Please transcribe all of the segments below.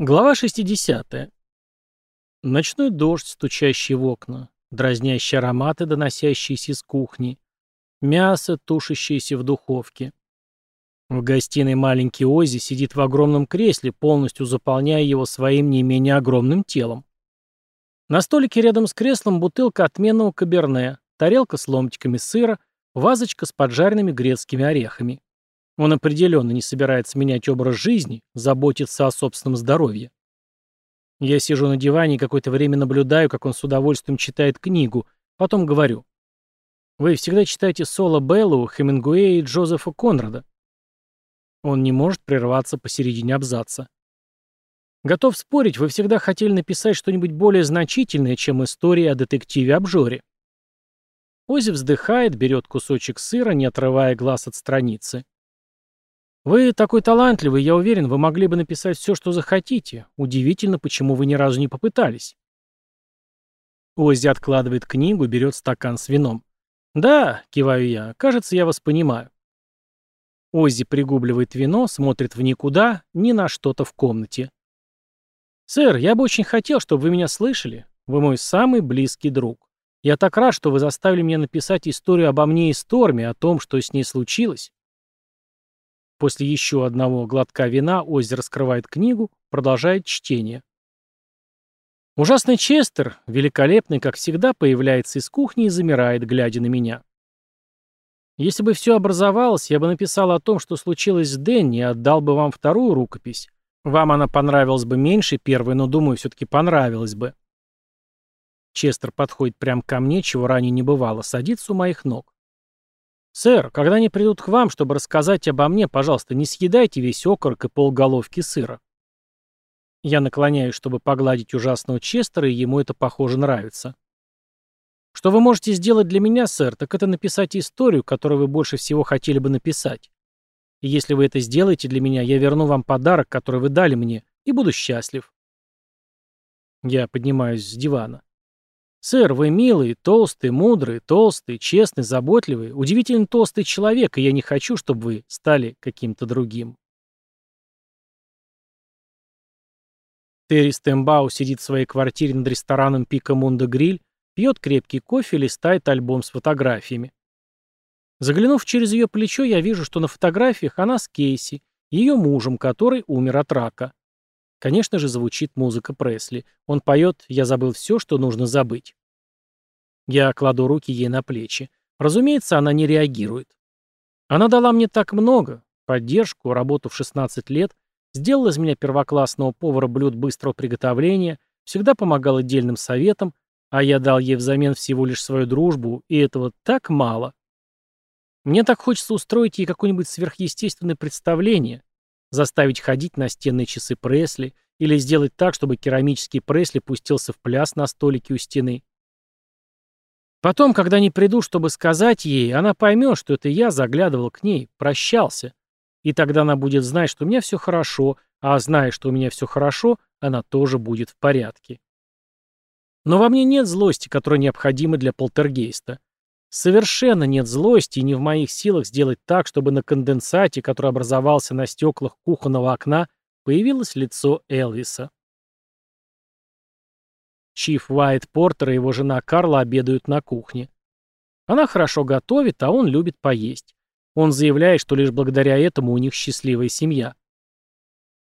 Глава 60. Ночной дождь, стучащий в окна, дразнящие ароматы, доносящиеся из кухни, мясо, тушащееся в духовке. В гостиной маленький Оззи сидит в огромном кресле, полностью заполняя его своим не менее огромным телом. На столике рядом с креслом бутылка отменного каберне, тарелка с ломтиками сыра, вазочка с поджаренными грецкими орехами. Он определенно не собирается менять образ жизни, заботиться о собственном здоровье. Я сижу на диване и какое-то время наблюдаю, как он с удовольствием читает книгу, потом говорю. Вы всегда читаете Соло Беллу, Хемингуэя и Джозефа Конрада. Он не может прерваться посередине абзаца. Готов спорить, вы всегда хотели написать что-нибудь более значительное, чем история о детективе-обжоре. Ози вздыхает, берет кусочек сыра, не отрывая глаз от страницы. Вы такой талантливый, я уверен, вы могли бы написать все, что захотите. Удивительно, почему вы ни разу не попытались. Оззи откладывает книгу, берет стакан с вином. «Да», — киваю я, — «кажется, я вас понимаю». Оззи пригубливает вино, смотрит в никуда, ни на что-то в комнате. «Сэр, я бы очень хотел, чтобы вы меня слышали. Вы мой самый близкий друг. Я так рад, что вы заставили меня написать историю обо мне и Сторме, о том, что с ней случилось. После еще одного глотка вина Оззи раскрывает книгу, продолжает чтение. Ужасный Честер, великолепный, как всегда, появляется из кухни и замирает, глядя на меня. Если бы все образовалось, я бы написал о том, что случилось с Дэнни, и отдал бы вам вторую рукопись. Вам она понравилась бы меньше первой, но, думаю, все-таки понравилась бы. Честер подходит прямо ко мне, чего ранее не бывало, садится у моих ног. «Сэр, когда они придут к вам, чтобы рассказать обо мне, пожалуйста, не съедайте весь окорок и полголовки сыра». Я наклоняюсь, чтобы погладить ужасного Честера, и ему это, похоже, нравится. Что вы можете сделать для меня, сэр, так это написать историю, которую вы больше всего хотели бы написать. И если вы это сделаете для меня, я верну вам подарок, который вы дали мне, и буду счастлив. Я поднимаюсь с дивана. «Сэр, вы милый, толстый, мудрый, толстый, честный, заботливый, удивительно толстый человек, и я не хочу, чтобы вы стали каким-то другим». Терри Стэмбау сидит в своей квартире над рестораном Пика Мунда Гриль, пьет крепкий кофе и листает альбом с фотографиями. Заглянув через ее плечо, я вижу, что на фотографиях она с Кейси, ее мужем, который умер от рака. Конечно же, звучит музыка Пресли. Он поет «Я забыл все, что нужно забыть». Я кладу руки ей на плечи. Разумеется, она не реагирует. Она дала мне так много. Поддержку, работу в 16 лет, сделала из меня первоклассного повара блюд быстрого приготовления, всегда помогала дельным советам, а я дал ей взамен всего лишь свою дружбу, и этого так мало. Мне так хочется устроить ей какое-нибудь сверхъестественное представление, Заставить ходить на стенные часы Пресли или сделать так, чтобы керамический Пресли пустился в пляс на столике у стены. Потом, когда не приду, чтобы сказать ей, она поймет, что это я заглядывал к ней, прощался. И тогда она будет знать, что у меня все хорошо, а зная, что у меня все хорошо, она тоже будет в порядке. Но во мне нет злости, которая необходима для полтергейста. Совершенно нет злости и не в моих силах сделать так, чтобы на конденсате, который образовался на стеклах кухонного окна, появилось лицо Элвиса. Чиф Уайт Портер и его жена Карла обедают на кухне. Она хорошо готовит, а он любит поесть. Он заявляет, что лишь благодаря этому у них счастливая семья.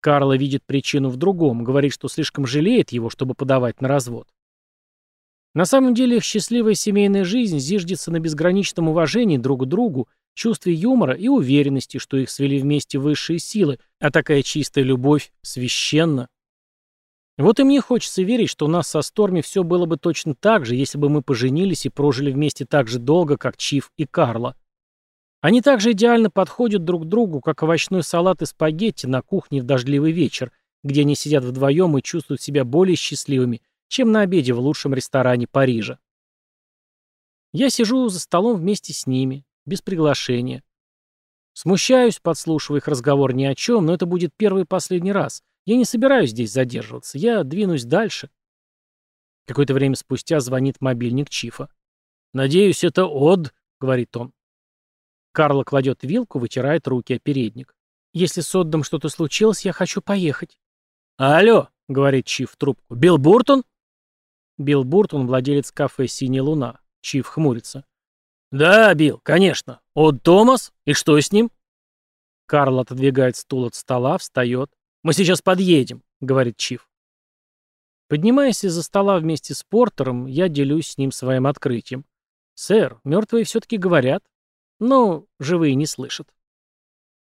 Карла видит причину в другом, говорит, что слишком жалеет его, чтобы подавать на развод. На самом деле их счастливая семейная жизнь зиждется на безграничном уважении друг к другу, чувстве юмора и уверенности, что их свели вместе высшие силы, а такая чистая любовь священна. Вот и мне хочется верить, что у нас со Сторми все было бы точно так же, если бы мы поженились и прожили вместе так же долго, как Чиф и Карла. Они также идеально подходят друг другу, как овощной салат и спагетти на кухне в дождливый вечер, где они сидят вдвоем и чувствуют себя более счастливыми, чем на обеде в лучшем ресторане Парижа. Я сижу за столом вместе с ними, без приглашения. Смущаюсь, подслушивая их разговор ни о чем, но это будет первый и последний раз. Я не собираюсь здесь задерживаться, я двинусь дальше. Какое-то время спустя звонит мобильник Чифа. «Надеюсь, это Од», — говорит он. Карла кладет вилку, вытирает руки о передник. «Если с Оддом что-то случилось, я хочу поехать». «Алло», — говорит Чиф в трубку, — «Билл Буртон?» Билл Буртон, владелец кафе «Синяя луна». Чиф хмурится. «Да, Билл, конечно. От Томас? И что с ним?» Карл отодвигает стул от стола, встает. «Мы сейчас подъедем», — говорит Чиф. Поднимаясь из-за стола вместе с Портером, я делюсь с ним своим открытием. «Сэр, мертвые все-таки говорят, но живые не слышат».